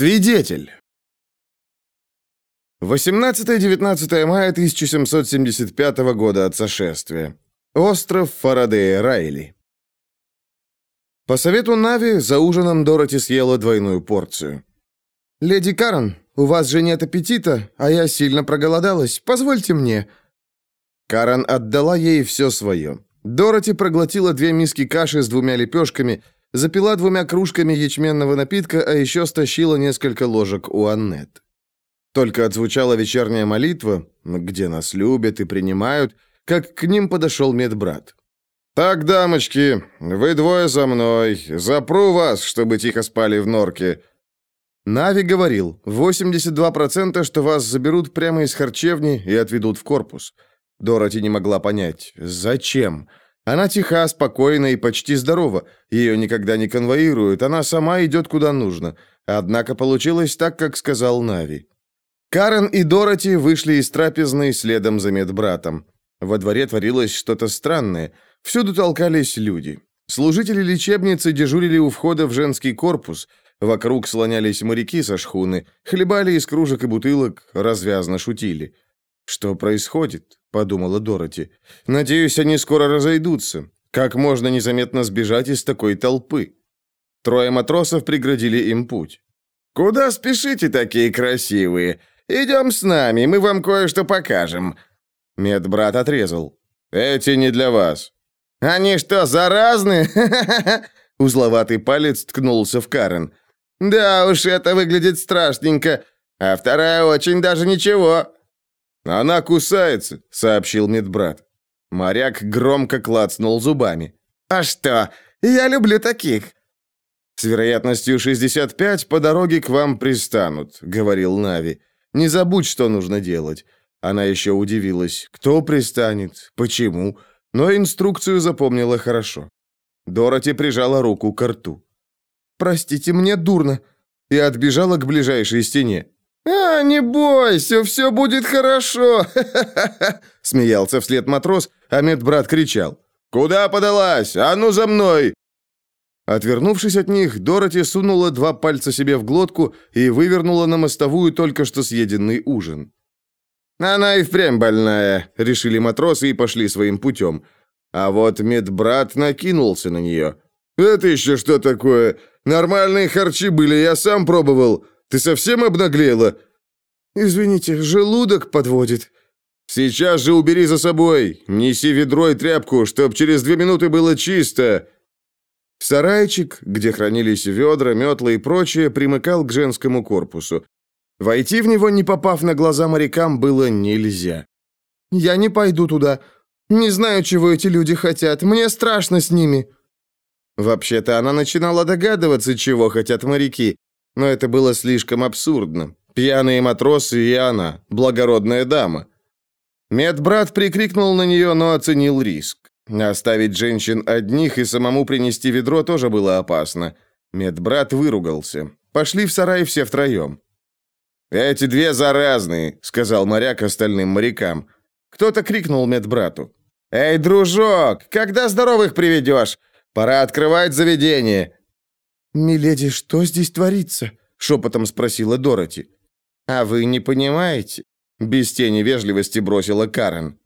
Свидетель. 18-19 мая 1775 года от сошествия. Остров Фарадея Райли. По совету Нави за ужином Дороти съела двойную порцию. «Леди Карен, у вас же нет аппетита, а я сильно проголодалась. Позвольте мне». Карен отдала ей все свое. Дороти проглотила две миски каши с двумя лепешками – запила двумя кружками ячменного напитка, а еще стащила несколько ложек у Аннет. Только отзвучала вечерняя молитва, где нас любят и принимают, как к ним подошел медбрат. «Так, дамочки, вы двое за мной. Запру вас, чтобы тихо спали в норке». Нави говорил, 82%, что вас заберут прямо из харчевни и отведут в корпус. Дороти не могла понять, зачем. Она тиха, спокойна и почти здорова. Ее никогда не конвоируют, она сама идет куда нужно. Однако получилось так, как сказал Нави. Карен и Дороти вышли из трапезной следом за медбратом. Во дворе творилось что-то странное. Всюду толкались люди. Служители лечебницы дежурили у входа в женский корпус. Вокруг слонялись моряки со шхуны, хлебали из кружек и бутылок, развязно шутили. «Что происходит?» — подумала Дороти. «Надеюсь, они скоро разойдутся. Как можно незаметно сбежать из такой толпы?» Трое матросов преградили им путь. «Куда спешите такие красивые? Идем с нами, мы вам кое-что покажем». Медбрат отрезал. «Эти не для вас». «Они что, заразны?» Узловатый палец ткнулся в Карен. «Да уж, это выглядит страшненько. А вторая очень даже ничего». «Она кусается», — сообщил медбрат. Моряк громко клацнул зубами. «А что? Я люблю таких». «С вероятностью 65 по дороге к вам пристанут», — говорил Нави. «Не забудь, что нужно делать». Она еще удивилась. Кто пристанет? Почему? Но инструкцию запомнила хорошо. Дороти прижала руку к рту. «Простите, мне дурно», и отбежала к ближайшей стене. «А, не бойся, все будет хорошо!» Смеялся вслед матрос, а медбрат кричал. «Куда подалась? А ну за мной!» Отвернувшись от них, Дороти сунула два пальца себе в глотку и вывернула на мостовую только что съеденный ужин. «Она и впрямь больная», — решили матросы и пошли своим путем. А вот медбрат накинулся на нее. «Это еще что такое? Нормальные харчи были, я сам пробовал. Ты совсем обнаглела?» «Извините, желудок подводит». «Сейчас же убери за собой. Неси ведро и тряпку, чтоб через две минуты было чисто». Сарайчик, где хранились ведра, метлы и прочее, примыкал к женскому корпусу. Войти в него, не попав на глаза морякам, было нельзя. «Я не пойду туда. Не знаю, чего эти люди хотят. Мне страшно с ними». Вообще-то она начинала догадываться, чего хотят моряки, но это было слишком абсурдно. Пьяные матросы и она, благородная дама. Медбрат прикрикнул на нее, но оценил риск. Оставить женщин одних и самому принести ведро тоже было опасно. Медбрат выругался. Пошли в сарай все втроем. «Эти две заразные», — сказал моряк остальным морякам. Кто-то крикнул медбрату. «Эй, дружок, когда здоровых приведешь? Пора открывать заведение. «Миледи, что здесь творится?» — шепотом спросила Дороти. «А вы не понимаете?» — без тени вежливости бросила Карен.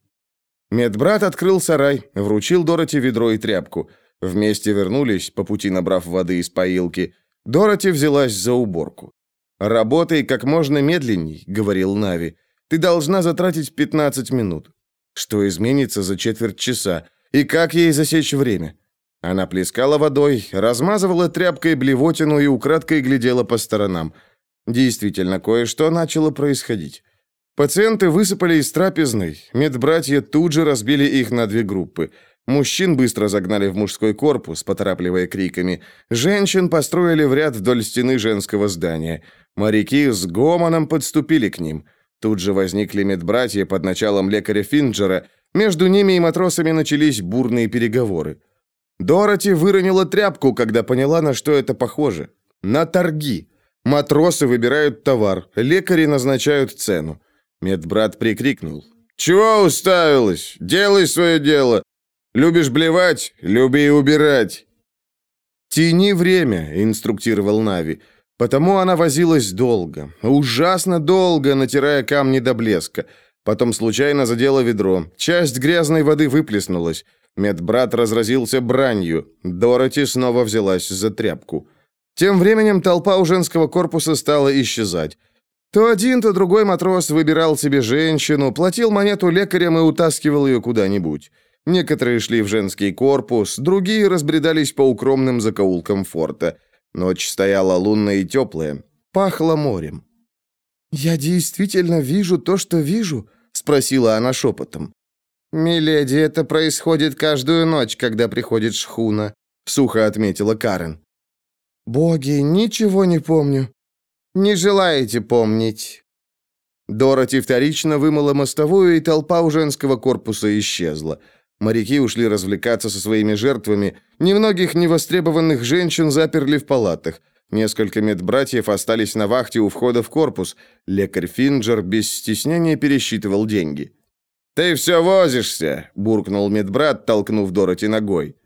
Медбрат открыл сарай, вручил Дороти ведро и тряпку. Вместе вернулись, по пути набрав воды из поилки. Дороти взялась за уборку. «Работай как можно медленней», — говорил Нави. «Ты должна затратить 15 минут». Что изменится за четверть часа? И как ей засечь время? Она плескала водой, размазывала тряпкой блевотину и украдкой глядела по сторонам. Действительно, кое-что начало происходить. Пациенты высыпали из трапезной, медбратья тут же разбили их на две группы. Мужчин быстро загнали в мужской корпус, поторапливая криками. Женщин построили в ряд вдоль стены женского здания. Моряки с гомоном подступили к ним. Тут же возникли медбратья под началом лекаря Финджера. Между ними и матросами начались бурные переговоры. Дороти выронила тряпку, когда поняла, на что это похоже. На торги. Матросы выбирают товар, лекари назначают цену. Медбрат прикрикнул. «Чего уставилась? Делай свое дело. Любишь блевать? Люби и убирать». «Тяни время», — инструктировал Нави. Потому она возилась долго, ужасно долго, натирая камни до блеска. Потом случайно задела ведро. Часть грязной воды выплеснулась. Медбрат разразился бранью. Дороти снова взялась за тряпку. Тем временем толпа у женского корпуса стала исчезать. То один, то другой матрос выбирал себе женщину, платил монету лекарям и утаскивал ее куда-нибудь. Некоторые шли в женский корпус, другие разбредались по укромным закоулкам форта. Ночь стояла лунная и теплая, пахло морем. «Я действительно вижу то, что вижу?» — спросила она шепотом. «Миледи, это происходит каждую ночь, когда приходит шхуна», — сухо отметила Карен. «Боги, ничего не помню». «Не желаете помнить?» Дороти вторично вымыла мостовую, и толпа у женского корпуса исчезла. Моряки ушли развлекаться со своими жертвами. Немногих невостребованных женщин заперли в палатах. Несколько медбратьев остались на вахте у входа в корпус. Лекарь Финджер без стеснения пересчитывал деньги. «Ты все возишься!» – буркнул медбрат, толкнув Дороти ногой.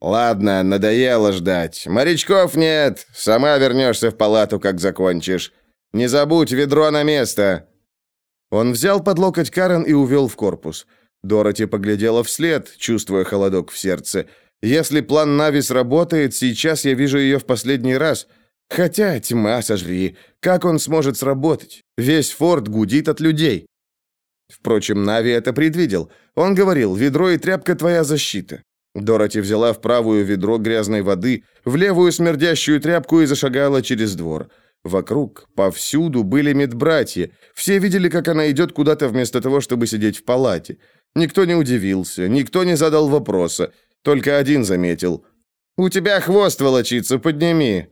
«Ладно, надоело ждать. Морячков нет. Сама вернешься в палату, как закончишь. Не забудь ведро на место!» Он взял под локоть Карен и увел в корпус. Дороти поглядела вслед, чувствуя холодок в сердце. «Если план Навис работает, сейчас я вижу ее в последний раз. Хотя, тьма сожри, как он сможет сработать? Весь форт гудит от людей». Впрочем, Нави это предвидел. Он говорил, ведро и тряпка твоя защита. Дороти взяла в правую ведро грязной воды, в левую смердящую тряпку и зашагала через двор. Вокруг, повсюду были медбратья. Все видели, как она идет куда-то вместо того, чтобы сидеть в палате. Никто не удивился, никто не задал вопроса. Только один заметил. «У тебя хвост волочится, подними!»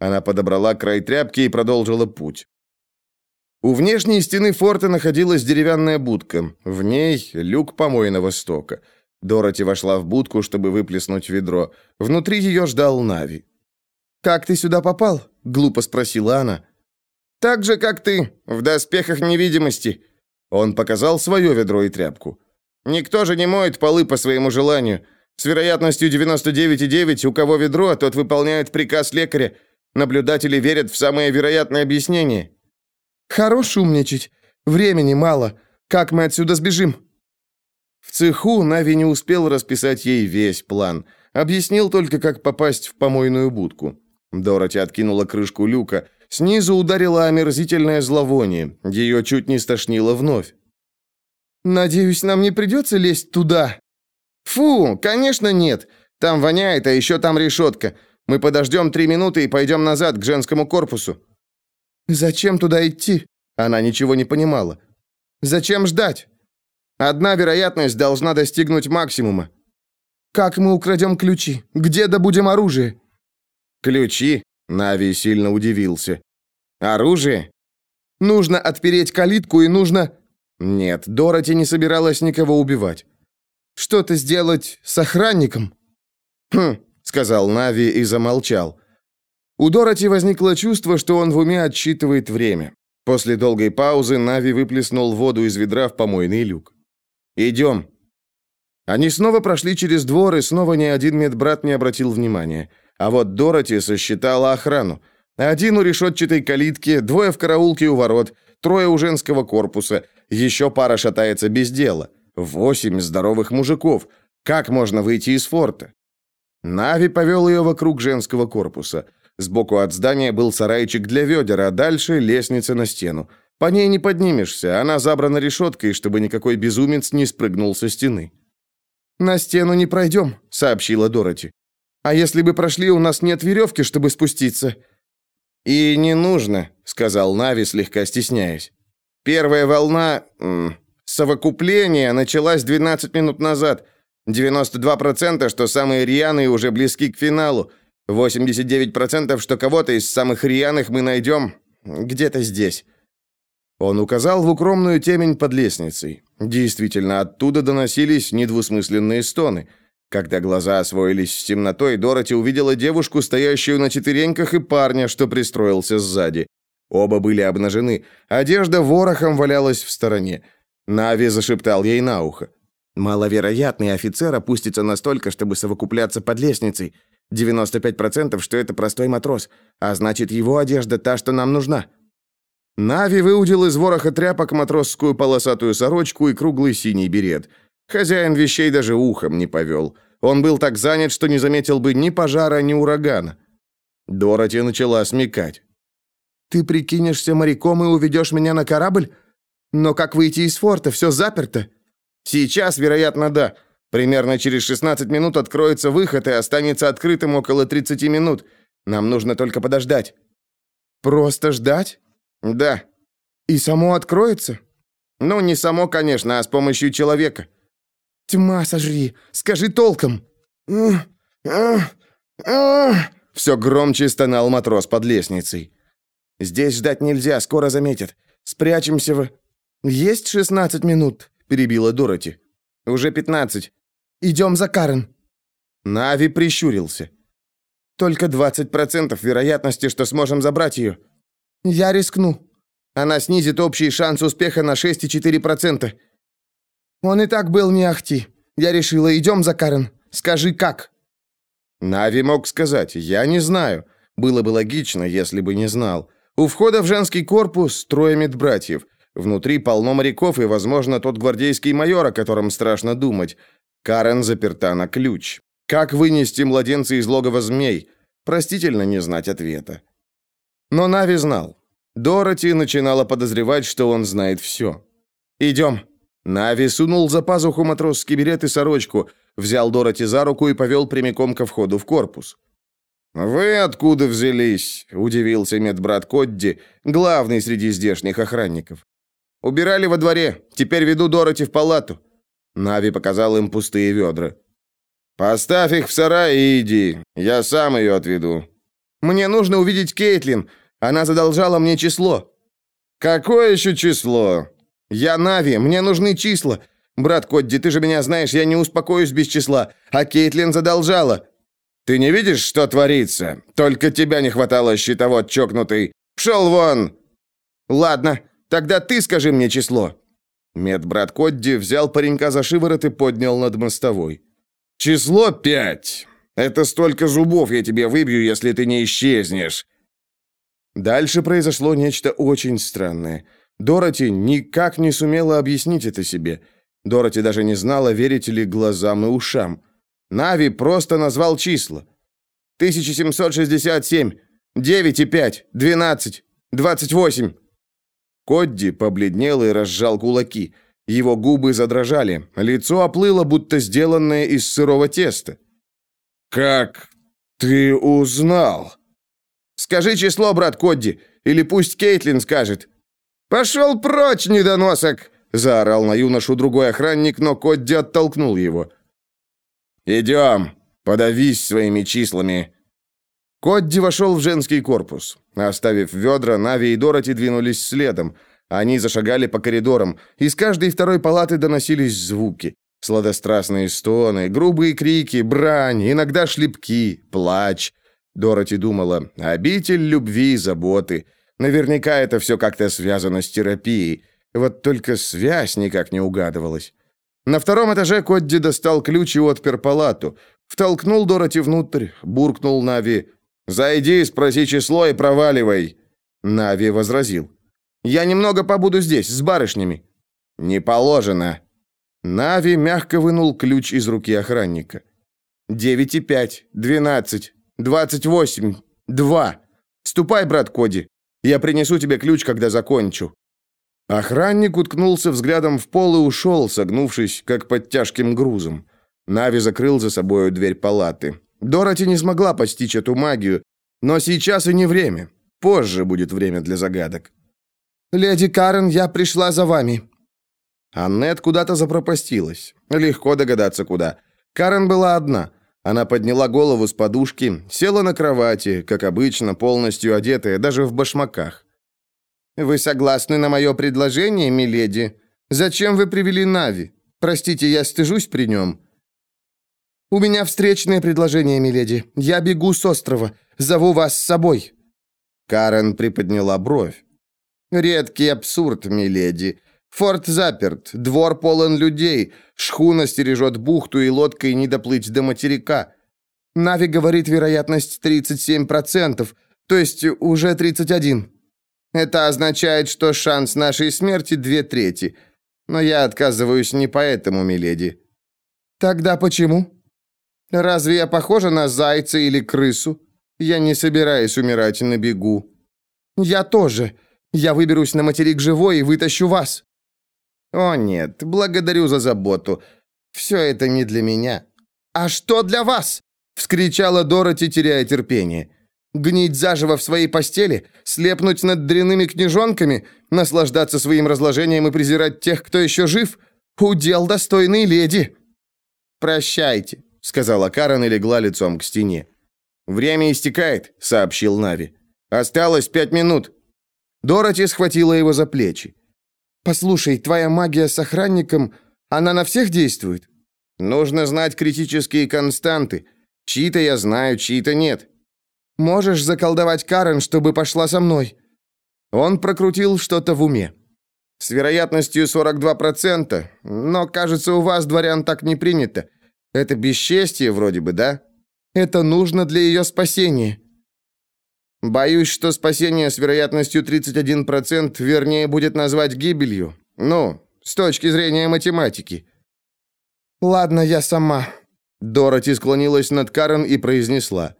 Она подобрала край тряпки и продолжила путь. У внешней стены форта находилась деревянная будка. В ней люк помойного стока. Дороти вошла в будку, чтобы выплеснуть ведро. Внутри ее ждал Нави. «Как ты сюда попал?» — глупо спросила она. «Так же, как ты, в доспехах невидимости». Он показал свое ведро и тряпку. Никто же не моет полы по своему желанию. С вероятностью 99,9 у кого ведро, тот выполняет приказ лекаря. Наблюдатели верят в самое вероятное объяснение. Хорош умничать. Времени мало. Как мы отсюда сбежим? В цеху Нави не успел расписать ей весь план. Объяснил только, как попасть в помойную будку. Дороти откинула крышку люка. Снизу ударило омерзительное зловоние. Ее чуть не стошнило вновь. Надеюсь, нам не придется лезть туда. Фу, конечно, нет. Там воняет, а еще там решетка. Мы подождем три минуты и пойдем назад к женскому корпусу. Зачем туда идти? Она ничего не понимала. Зачем ждать? Одна вероятность должна достигнуть максимума. Как мы украдем ключи? Где добудем оружие? Ключи? Нави сильно удивился. Оружие? Нужно отпереть калитку и нужно... Нет, Дороти не собиралась никого убивать. Что-то сделать с охранником? Хм, сказал Нави и замолчал. У Дороти возникло чувство, что он в уме отсчитывает время. После долгой паузы Нави выплеснул воду из ведра в помойный люк. «Идем». Они снова прошли через двор, и снова ни один медбрат не обратил внимания. А вот Дороти сосчитала охрану. Один у решетчатой калитки, двое в караулке у ворот, трое у женского корпуса, еще пара шатается без дела. Восемь здоровых мужиков. Как можно выйти из форта? Нави повел ее вокруг женского корпуса. Сбоку от здания был сарайчик для ведер, а дальше лестница на стену. По ней не поднимешься, она забрана решеткой, чтобы никакой безумец не спрыгнул со стены. «На стену не пройдем», — сообщила Дороти. «А если бы прошли, у нас нет веревки, чтобы спуститься». «И не нужно», — сказал Нави, слегка стесняясь. Первая волна совокупления началась 12 минут назад. 92%, что самые рьяные уже близки к финалу. 89%, что кого-то из самых рьяных мы найдем где-то здесь. Он указал в укромную темень под лестницей. Действительно, оттуда доносились недвусмысленные стоны. Когда глаза освоились с темнотой, Дороти увидела девушку, стоящую на четвереньках, и парня, что пристроился сзади. Оба были обнажены. Одежда ворохом валялась в стороне. Нави зашептал ей на ухо. «Маловероятный офицер опустится настолько, чтобы совокупляться под лестницей. 95%, что это простой матрос, а значит, его одежда та, что нам нужна. Нави выудил из вороха тряпок матросскую полосатую сорочку и круглый синий берет. Хозяин вещей даже ухом не повел. Он был так занят, что не заметил бы ни пожара, ни урагана. Дороти начала смекать. «Ты прикинешься моряком и уведешь меня на корабль? Но как выйти из форта? Все заперто». «Сейчас, вероятно, да. Примерно через 16 минут откроется выход и останется открытым около 30 минут. Нам нужно только подождать». «Просто ждать?» «Да». «И само откроется?» «Ну, не само, конечно, а с помощью человека». «Тьма сожри! Скажи толком!» Все громче стонал матрос под лестницей. «Здесь ждать нельзя, скоро заметят. Спрячемся в...» «Есть шестнадцать минут», — перебила Дороти. «Уже пятнадцать. Идем за Карен». Нави прищурился. «Только двадцать процентов вероятности, что сможем забрать ее». «Я рискну. Она снизит общий шанс успеха на 6,4%. Он и так был не ахти. Я решила, идем за Карен. Скажи, как?» Нави мог сказать «Я не знаю». Было бы логично, если бы не знал. У входа в женский корпус трое медбратьев. Внутри полно моряков и, возможно, тот гвардейский майор, о котором страшно думать. Карен заперта на ключ. Как вынести младенца из логова змей? Простительно не знать ответа. Но Нави знал. Дороти начинала подозревать, что он знает все. «Идем». Нави сунул за пазуху матросский берет и сорочку, взял Дороти за руку и повел прямиком ко входу в корпус. «Вы откуда взялись?» – удивился медбрат Кодди, главный среди здешних охранников. «Убирали во дворе, теперь веду Дороти в палату». Нави показал им пустые ведра. «Поставь их в сарай и иди, я сам ее отведу». «Мне нужно увидеть Кейтлин, она задолжала мне число». «Какое еще число?» «Я Нави, мне нужны числа. Брат Кодди, ты же меня знаешь, я не успокоюсь без числа. А Кейтлин задолжала». «Ты не видишь, что творится? Только тебя не хватало, щитовод чокнутый. Пшел вон!» «Ладно, тогда ты скажи мне число». Медбрат Кодди взял паренька за шиворот и поднял над мостовой. «Число пять. Это столько зубов я тебе выбью, если ты не исчезнешь». Дальше произошло нечто очень странное. Дороти никак не сумела объяснить это себе. Дороти даже не знала, верить ли глазам и ушам. Нави просто назвал числа. 1767, 9,5, 12, 28. Кодди побледнел и разжал кулаки. Его губы задрожали, лицо оплыло, будто сделанное из сырого теста. «Как ты узнал?» «Скажи число, брат Кодди, или пусть Кейтлин скажет». «Пошел прочь, недоносок!» заорал на юношу другой охранник, но Кодди оттолкнул его. «Идем, подавись своими числами». Кодди вошел в женский корпус. Оставив ведра, Нави и Дороти двинулись следом. Они зашагали по коридорам. Из каждой второй палаты доносились звуки. Сладострастные стоны, грубые крики, брань, иногда шлепки, плач. Дороти думала, обитель любви и заботы. Наверняка это все как-то связано с терапией. Вот только связь никак не угадывалась. На втором этаже Кодди достал ключ и отпер палату. Втолкнул Дороти внутрь, буркнул Нави. «Зайди, спроси число и проваливай!» Нави возразил. «Я немного побуду здесь, с барышнями». «Не положено». Нави мягко вынул ключ из руки охранника. «Девять и пять, двенадцать, двадцать восемь, два. Ступай, брат Коди. Я принесу тебе ключ, когда закончу». Охранник уткнулся взглядом в пол и ушел, согнувшись, как под тяжким грузом. Нави закрыл за собою дверь палаты. Дороти не смогла постичь эту магию, но сейчас и не время. Позже будет время для загадок. «Леди Карен, я пришла за вами». Аннет куда-то запропастилась. Легко догадаться, куда. Карен была одна. Она подняла голову с подушки, села на кровати, как обычно, полностью одетая, даже в башмаках. «Вы согласны на мое предложение, миледи? Зачем вы привели Нави? Простите, я стыжусь при нем». «У меня встречное предложение, миледи. Я бегу с острова. Зову вас с собой». Карен приподняла бровь. «Редкий абсурд, миледи. Форт заперт, двор полон людей, шхуна стережет бухту и лодкой не доплыть до материка. Нави говорит вероятность 37%, то есть уже 31. Это означает, что шанс нашей смерти две трети. Но я отказываюсь не поэтому, миледи. Тогда почему? Разве я похожа на зайца или крысу? Я не собираюсь умирать на бегу. Я тоже. Я выберусь на материк живой и вытащу вас. О нет, благодарю за заботу. Все это не для меня. А что для вас? вскричала Дороти, теряя терпение. Гнить заживо в своей постели, слепнуть над дряными книжонками, наслаждаться своим разложением и презирать тех, кто еще жив? Удел достойной леди. Прощайте, сказала Карен и легла лицом к стене. Время истекает, сообщил Нави. Осталось пять минут. Дороти схватила его за плечи. Послушай, твоя магия с охранником, она на всех действует? Нужно знать критические константы. Чьи-то я знаю, чьи-то нет. Можешь заколдовать Карен, чтобы пошла со мной?» Он прокрутил что-то в уме. «С вероятностью 42%, но, кажется, у вас, дворян, так не принято. Это бесчестие вроде бы, да? Это нужно для ее спасения». «Боюсь, что спасение с вероятностью 31% вернее будет назвать гибелью. Ну, с точки зрения математики». «Ладно, я сама». Дороти склонилась над Карен и произнесла.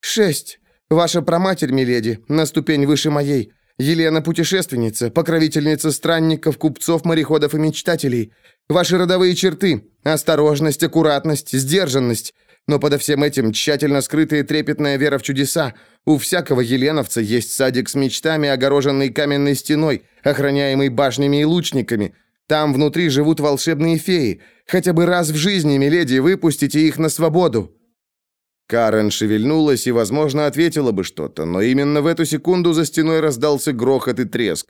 «Шесть. Ваша проматерь, миледи, на ступень выше моей. Елена путешественница, покровительница странников, купцов, мореходов и мечтателей. Ваши родовые черты – осторожность, аккуратность, сдержанность. Но подо всем этим тщательно скрытая трепетная вера в чудеса. У всякого еленовца есть садик с мечтами, огороженный каменной стеной, охраняемый башнями и лучниками. Там внутри живут волшебные феи. Хотя бы раз в жизни, миледи, выпустите их на свободу». Карен шевельнулась и, возможно, ответила бы что-то, но именно в эту секунду за стеной раздался грохот и треск.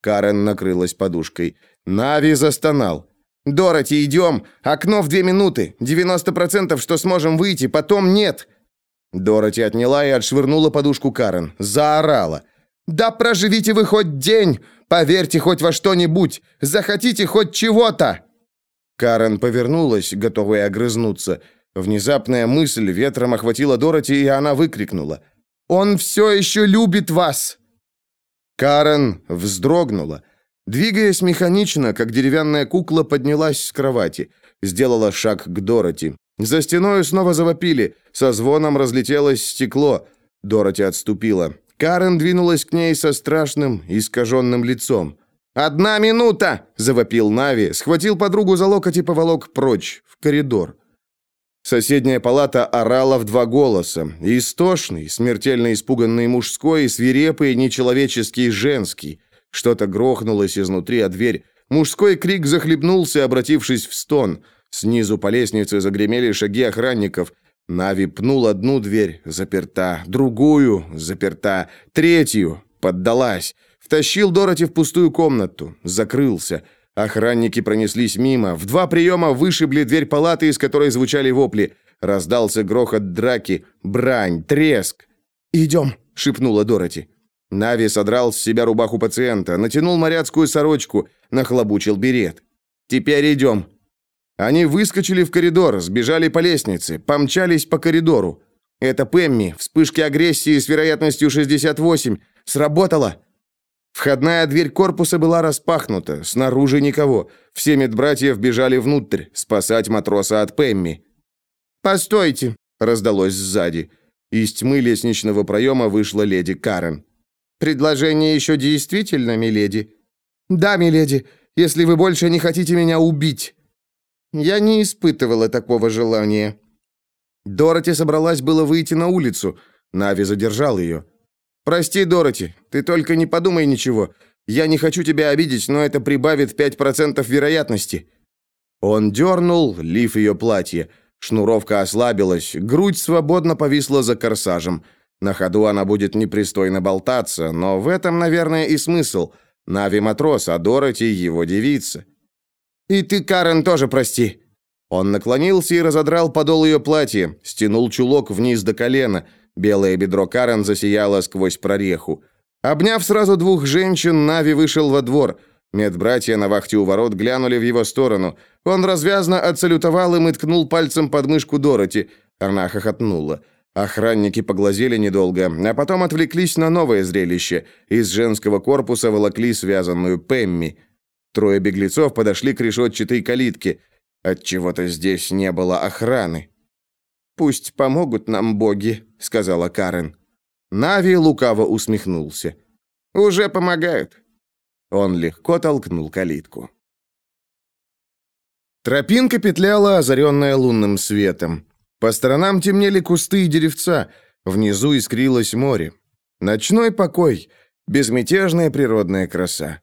Карен накрылась подушкой. Нави застонал. «Дороти, идем! Окно в две минуты! 90% что сможем выйти, потом нет!» Дороти отняла и отшвырнула подушку Карен. Заорала. «Да проживите вы хоть день! Поверьте хоть во что-нибудь! Захотите хоть чего-то!» Карен повернулась, готовая огрызнуться. Внезапная мысль ветром охватила Дороти, и она выкрикнула. «Он все еще любит вас!» Карен вздрогнула. Двигаясь механично, как деревянная кукла поднялась с кровати. Сделала шаг к Дороти. За стеной снова завопили. Со звоном разлетелось стекло. Дороти отступила. Карен двинулась к ней со страшным, искаженным лицом. «Одна минута!» – завопил Нави, схватил подругу за локоть и поволок прочь, в коридор. Соседняя палата орала в два голоса. Истошный, смертельно испуганный мужской, свирепый, нечеловеческий женский. Что-то грохнулось изнутри, а дверь... Мужской крик захлебнулся, обратившись в стон. Снизу по лестнице загремели шаги охранников. Нави пнул одну дверь, заперта, другую, заперта, третью, поддалась. Втащил Дороти в пустую комнату, закрылся. Охранники пронеслись мимо. В два приема вышибли дверь палаты, из которой звучали вопли. Раздался грохот драки, брань, треск. «Идем», — шепнула Дороти. Нави содрал с себя рубаху пациента, натянул моряцкую сорочку, нахлобучил берет. «Теперь идем». Они выскочили в коридор, сбежали по лестнице, помчались по коридору. Это Пемми, вспышки агрессии с вероятностью 68. Сработало. Входная дверь корпуса была распахнута, снаружи никого. Все медбратья бежали внутрь, спасать матроса от Пемми. «Постойте!» — раздалось сзади. Из тьмы лестничного проема вышла леди Карен. «Предложение еще действительно, миледи?» «Да, миледи, если вы больше не хотите меня убить». «Я не испытывала такого желания». Дороти собралась было выйти на улицу. Нави задержал ее. «Прости, Дороти, ты только не подумай ничего. Я не хочу тебя обидеть, но это прибавит 5% вероятности». Он дернул лиф ее платья. Шнуровка ослабилась, грудь свободно повисла за корсажем. На ходу она будет непристойно болтаться, но в этом, наверное, и смысл. Нави матрос, а Дороти его девица. «И ты, Карен, тоже прости». Он наклонился и разодрал подол ее платья, стянул чулок вниз до колена – Белое бедро Карен засияло сквозь прореху. Обняв сразу двух женщин, Нави вышел во двор. Медбратья на вахте у ворот глянули в его сторону. Он развязно отсалютовал им и ткнул пальцем под мышку Дороти. Она хохотнула. Охранники поглазели недолго, а потом отвлеклись на новое зрелище. Из женского корпуса волокли связанную Пемми. Трое беглецов подошли к решетчатой калитке. Отчего-то здесь не было охраны. «Пусть помогут нам боги», — сказала Карен. Нави лукаво усмехнулся. «Уже помогают». Он легко толкнул калитку. Тропинка петляла, озаренная лунным светом. По сторонам темнели кусты и деревца, внизу искрилось море. Ночной покой, безмятежная природная краса.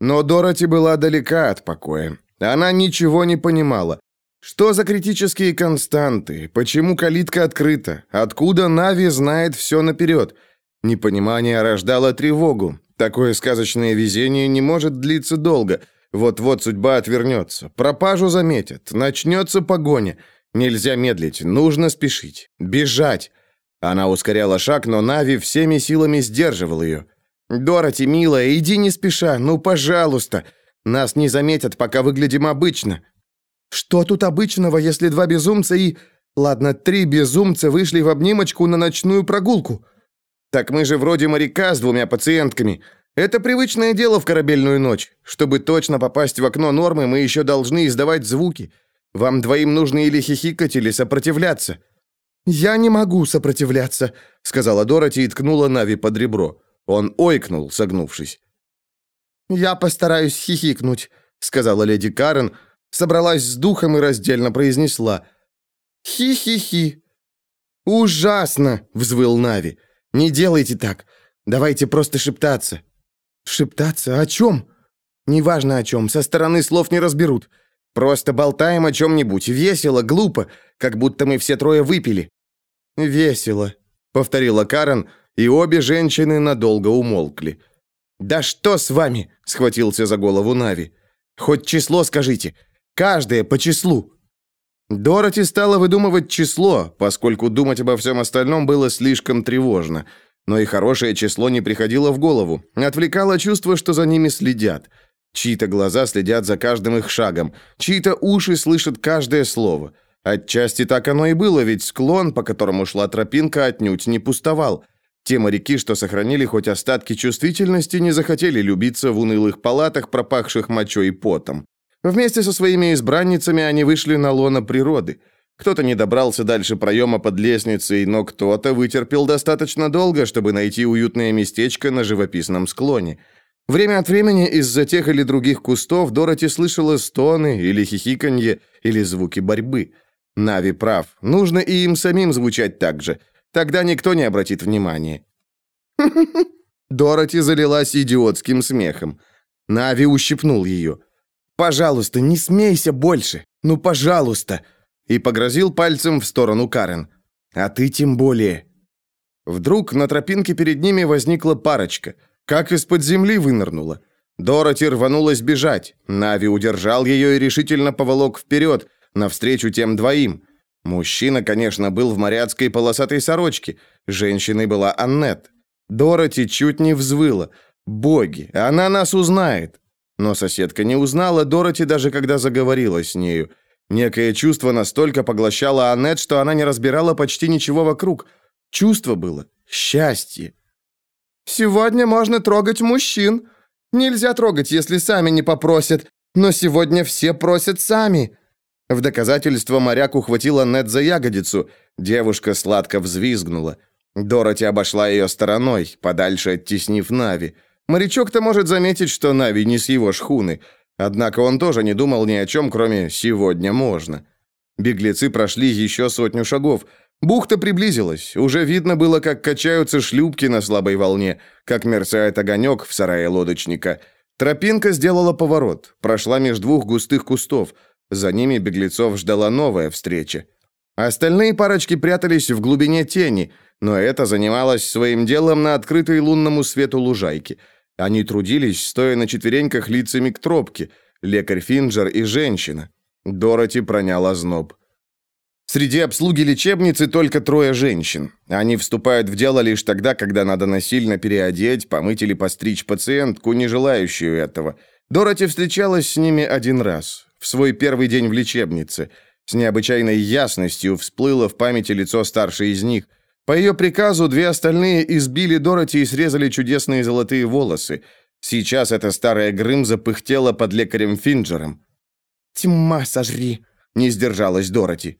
Но Дороти была далека от покоя. Она ничего не понимала. Что за критические константы? Почему калитка открыта? Откуда Нави знает все наперед? Непонимание рождало тревогу. Такое сказочное везение не может длиться долго. Вот-вот судьба отвернется. Пропажу заметят. Начнется погоня. Нельзя медлить, нужно спешить. Бежать. Она ускоряла шаг, но Нави всеми силами сдерживал ее. «Дороти, милая, иди не спеша, ну, пожалуйста. Нас не заметят, пока выглядим обычно». «Что тут обычного, если два безумца и... Ладно, три безумца вышли в обнимочку на ночную прогулку?» «Так мы же вроде моряка с двумя пациентками. Это привычное дело в корабельную ночь. Чтобы точно попасть в окно нормы, мы еще должны издавать звуки. Вам двоим нужно или хихикать, или сопротивляться». «Я не могу сопротивляться», — сказала Дороти и ткнула Нави под ребро. Он ойкнул, согнувшись. «Я постараюсь хихикнуть», — сказала леди Карен, собралась с духом и раздельно произнесла. «Хи-хи-хи». «Ужасно!» — взвыл Нави. «Не делайте так. Давайте просто шептаться». «Шептаться? О чем?» «Неважно о чем. Со стороны слов не разберут. Просто болтаем о чем-нибудь. Весело, глупо, как будто мы все трое выпили». «Весело», — повторила Карен, и обе женщины надолго умолкли. «Да что с вами?» — схватился за голову Нави. «Хоть число скажите. Каждое по числу». Дороти стала выдумывать число, поскольку думать обо всем остальном было слишком тревожно. Но и хорошее число не приходило в голову. Отвлекало чувство, что за ними следят. Чьи-то глаза следят за каждым их шагом, чьи-то уши слышат каждое слово. Отчасти так оно и было, ведь склон, по которому шла тропинка, отнюдь не пустовал. Те моряки, что сохранили хоть остатки чувствительности, не захотели любиться в унылых палатах, пропахших мочой и потом. Вместе со своими избранницами они вышли на лоно природы. Кто-то не добрался дальше проема под лестницей, но кто-то вытерпел достаточно долго, чтобы найти уютное местечко на живописном склоне – Время от времени из-за тех или других кустов Дороти слышала стоны или хихиканье, или звуки борьбы. Нави прав, нужно и им самим звучать так же. Тогда никто не обратит внимания. Дороти залилась идиотским смехом. Нави ущипнул ее. «Пожалуйста, не смейся больше! Ну, пожалуйста!» И погрозил пальцем в сторону Карен. «А ты тем более!» Вдруг на тропинке перед ними возникла парочка – как из-под земли вынырнула. Дороти рванулась бежать. Нави удержал ее и решительно поволок вперед, навстречу тем двоим. Мужчина, конечно, был в моряцкой полосатой сорочке. Женщиной была Аннет. Дороти чуть не взвыла. «Боги, она нас узнает!» Но соседка не узнала Дороти, даже когда заговорила с нею. Некое чувство настолько поглощало Аннет, что она не разбирала почти ничего вокруг. Чувство было счастье. Сегодня можно трогать мужчин. Нельзя трогать, если сами не попросят. Но сегодня все просят сами». В доказательство моряк ухватила Нед за ягодицу. Девушка сладко взвизгнула. Дороти обошла ее стороной, подальше оттеснив Нави. Морячок-то может заметить, что Нави не с его шхуны. Однако он тоже не думал ни о чем, кроме «сегодня можно». Беглецы прошли еще сотню шагов – Бухта приблизилась. Уже видно было, как качаются шлюпки на слабой волне, как мерцает огонек в сарае лодочника. Тропинка сделала поворот, прошла между двух густых кустов. За ними беглецов ждала новая встреча. Остальные парочки прятались в глубине тени, но это занималось своим делом на открытой лунному свету лужайки. Они трудились, стоя на четвереньках лицами к тропке. Лекарь Финджер и женщина. Дороти проняла зноб. Среди обслуги лечебницы только трое женщин. Они вступают в дело лишь тогда, когда надо насильно переодеть, помыть или постричь пациентку, не желающую этого. Дороти встречалась с ними один раз, в свой первый день в лечебнице. С необычайной ясностью всплыло в памяти лицо старшей из них. По ее приказу две остальные избили Дороти и срезали чудесные золотые волосы. Сейчас эта старая Грымза пыхтела под лекарем Финджером. «Тьма сожри!» — не сдержалась Дороти.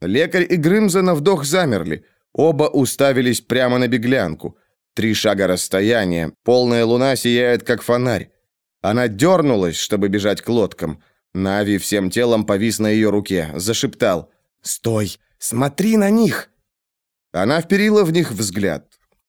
Лекарь и Грымза на вдох замерли. Оба уставились прямо на беглянку. Три шага расстояния. Полная луна сияет, как фонарь. Она дернулась, чтобы бежать к лодкам. Нави всем телом повис на ее руке, зашептал. «Стой! Смотри на них!» Она вперила в них взгляд.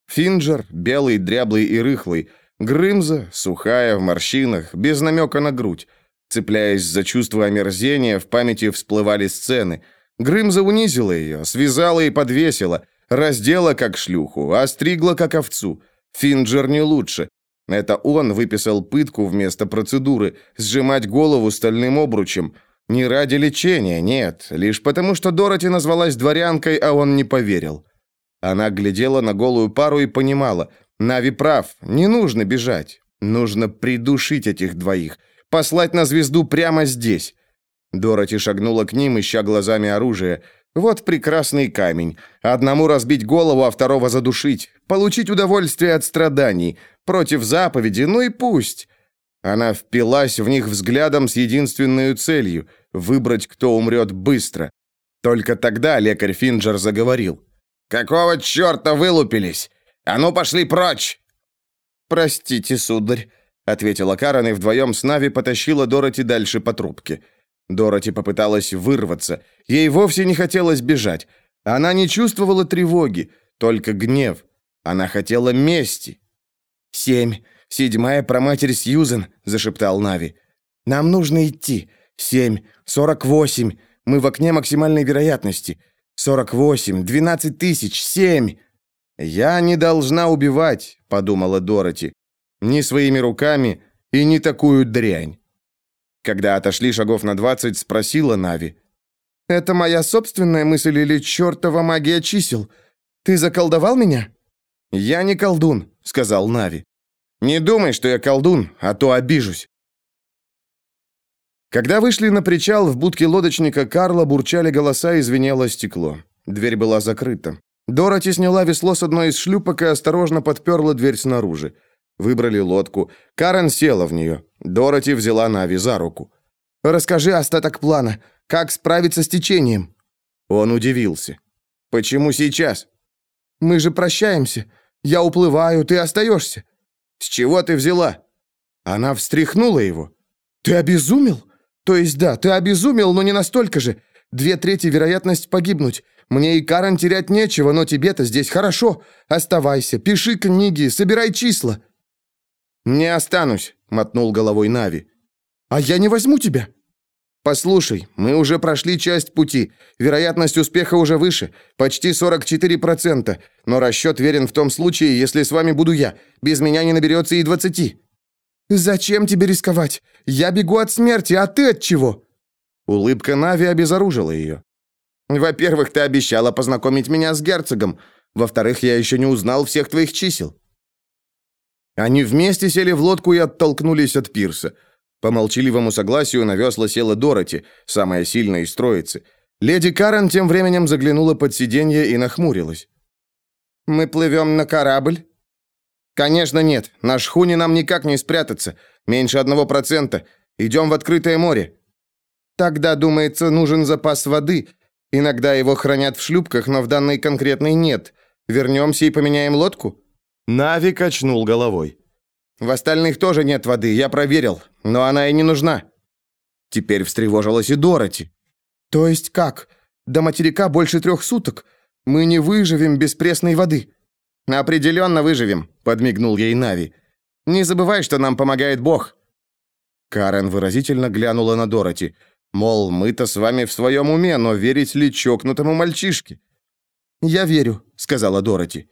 Финджер, белый, дряблый и рыхлый. Грымза, сухая, в морщинах, без намека на грудь. Цепляясь за чувство омерзения, в памяти всплывали сцены. Грымза унизила ее, связала и подвесила, раздела как шлюху, остригла как овцу. Финджер не лучше. Это он выписал пытку вместо процедуры, сжимать голову стальным обручем. Не ради лечения, нет, лишь потому, что Дороти назвалась дворянкой, а он не поверил. Она глядела на голую пару и понимала, Нави прав, не нужно бежать. Нужно придушить этих двоих, послать на звезду прямо здесь. Дороти шагнула к ним, ища глазами оружие. Вот прекрасный камень. Одному разбить голову, а второго задушить. Получить удовольствие от страданий. Против заповеди, ну и пусть. Она впилась в них взглядом с единственной целью — выбрать, кто умрет быстро. Только тогда лекарь Финджер заговорил. «Какого черта вылупились? А ну, пошли прочь!» «Простите, сударь», — ответила Карен и вдвоем с Нави потащила Дороти дальше по трубке. Дороти попыталась вырваться. Ей вовсе не хотелось бежать. Она не чувствовала тревоги, только гнев. Она хотела мести. «Семь. Седьмая проматерь Сьюзен», — зашептал Нави. «Нам нужно идти. Семь. Сорок восемь. Мы в окне максимальной вероятности. Сорок восемь. Двенадцать тысяч. Семь». «Я не должна убивать», — подумала Дороти. «Ни своими руками и не такую дрянь». Когда отошли шагов на двадцать, спросила Нави. «Это моя собственная мысль или чертова магия чисел? Ты заколдовал меня?» «Я не колдун», — сказал Нави. «Не думай, что я колдун, а то обижусь». Когда вышли на причал, в будке лодочника Карла бурчали голоса и звенело стекло. Дверь была закрыта. Дороти сняла весло с одной из шлюпок и осторожно подперла дверь снаружи. Выбрали лодку. Карен села в нее. Дороти взяла Нави за руку. «Расскажи остаток плана. Как справиться с течением?» Он удивился. «Почему сейчас?» «Мы же прощаемся. Я уплываю, ты остаешься». «С чего ты взяла?» Она встряхнула его. «Ты обезумел? То есть да, ты обезумел, но не настолько же. Две трети вероятность погибнуть. Мне и Карен терять нечего, но тебе-то здесь хорошо. Оставайся, пиши книги, собирай числа». «Не останусь», — мотнул головой Нави. «А я не возьму тебя». «Послушай, мы уже прошли часть пути. Вероятность успеха уже выше, почти 44%. Но расчет верен в том случае, если с вами буду я. Без меня не наберется и 20. «Зачем тебе рисковать? Я бегу от смерти, а ты от чего?» Улыбка Нави обезоружила ее. «Во-первых, ты обещала познакомить меня с герцогом. Во-вторых, я еще не узнал всех твоих чисел. Они вместе сели в лодку и оттолкнулись от пирса. По молчаливому согласию на весла села Дороти, самая сильная из троицы. Леди Карен тем временем заглянула под сиденье и нахмурилась. «Мы плывем на корабль?» «Конечно нет. На шхуне нам никак не спрятаться. Меньше одного процента. Идем в открытое море». «Тогда, думается, нужен запас воды. Иногда его хранят в шлюпках, но в данной конкретной нет. Вернемся и поменяем лодку?» Нави качнул головой. «В остальных тоже нет воды, я проверил, но она и не нужна». Теперь встревожилась и Дороти. «То есть как? До материка больше трех суток? Мы не выживем без пресной воды». «Определенно выживем», — подмигнул ей Нави. «Не забывай, что нам помогает Бог». Карен выразительно глянула на Дороти. Мол, мы-то с вами в своем уме, но верить ли чокнутому мальчишке? «Я верю», — сказала Дороти.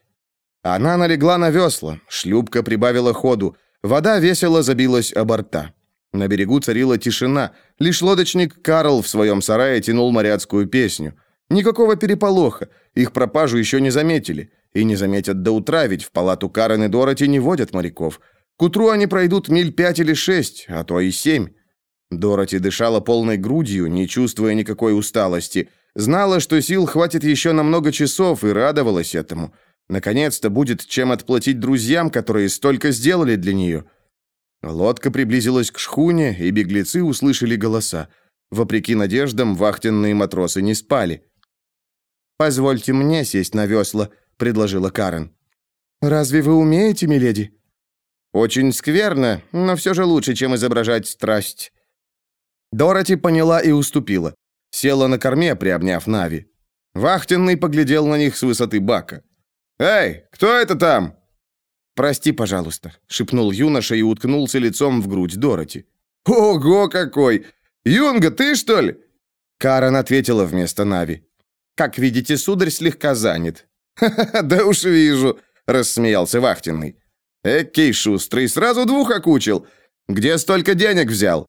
Она налегла на весла, шлюпка прибавила ходу, вода весело забилась о борта. На берегу царила тишина, лишь лодочник Карл в своем сарае тянул моряцкую песню. Никакого переполоха, их пропажу еще не заметили. И не заметят до утра, ведь в палату Карен и Дороти не водят моряков. К утру они пройдут миль пять или шесть, а то и семь. Дороти дышала полной грудью, не чувствуя никакой усталости. Знала, что сил хватит еще на много часов, и радовалась этому. Наконец-то будет чем отплатить друзьям, которые столько сделали для нее. Лодка приблизилась к шхуне, и беглецы услышали голоса. Вопреки надеждам, вахтенные матросы не спали. «Позвольте мне сесть на весла», — предложила Карен. «Разве вы умеете, миледи?» «Очень скверно, но все же лучше, чем изображать страсть». Дороти поняла и уступила. Села на корме, приобняв Нави. Вахтенный поглядел на них с высоты бака. «Эй, кто это там?» «Прости, пожалуйста», — шепнул юноша и уткнулся лицом в грудь Дороти. «Ого, какой! Юнга, ты, что ли?» Карен ответила вместо Нави. «Как видите, сударь слегка занят». «Ха-ха, да уж вижу», — рассмеялся вахтенный. «Экий шустрый, сразу двух окучил. Где столько денег взял?»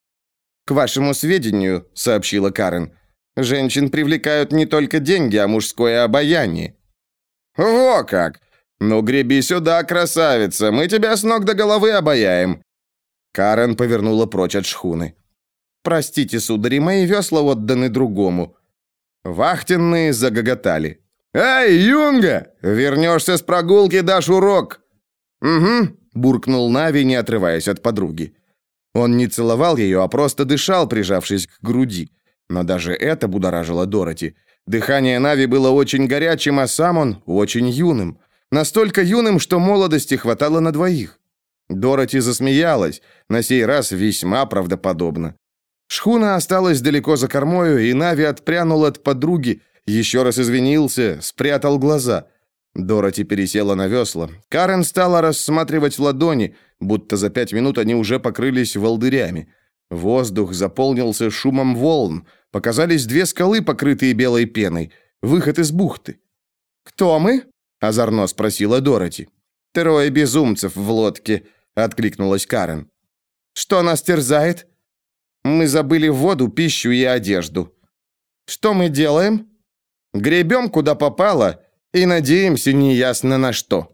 «К вашему сведению», — сообщила Карен, «женщин привлекают не только деньги, а мужское обаяние». «Во как! Ну, греби сюда, красавица, мы тебя с ног до головы обаяем!» Карен повернула прочь от шхуны. «Простите, судари, мои весла отданы другому». Вахтенные загоготали. «Эй, Юнга, вернешься с прогулки, дашь урок!» «Угу», — буркнул Нави, не отрываясь от подруги. Он не целовал ее, а просто дышал, прижавшись к груди. Но даже это будоражило Дороти. Дыхание Нави было очень горячим, а сам он очень юным. Настолько юным, что молодости хватало на двоих. Дороти засмеялась, на сей раз весьма правдоподобно. Шхуна осталась далеко за кормою, и Нави отпрянул от подруги, еще раз извинился, спрятал глаза. Дороти пересела на весла. Карен стала рассматривать ладони, будто за пять минут они уже покрылись волдырями. Воздух заполнился шумом волн. Показались две скалы, покрытые белой пеной. Выход из бухты. «Кто мы?» – озорно спросила Дороти. «Трое безумцев в лодке», – откликнулась Карен. «Что нас терзает?» «Мы забыли воду, пищу и одежду». «Что мы делаем?» «Гребем, куда попало, и надеемся неясно на что».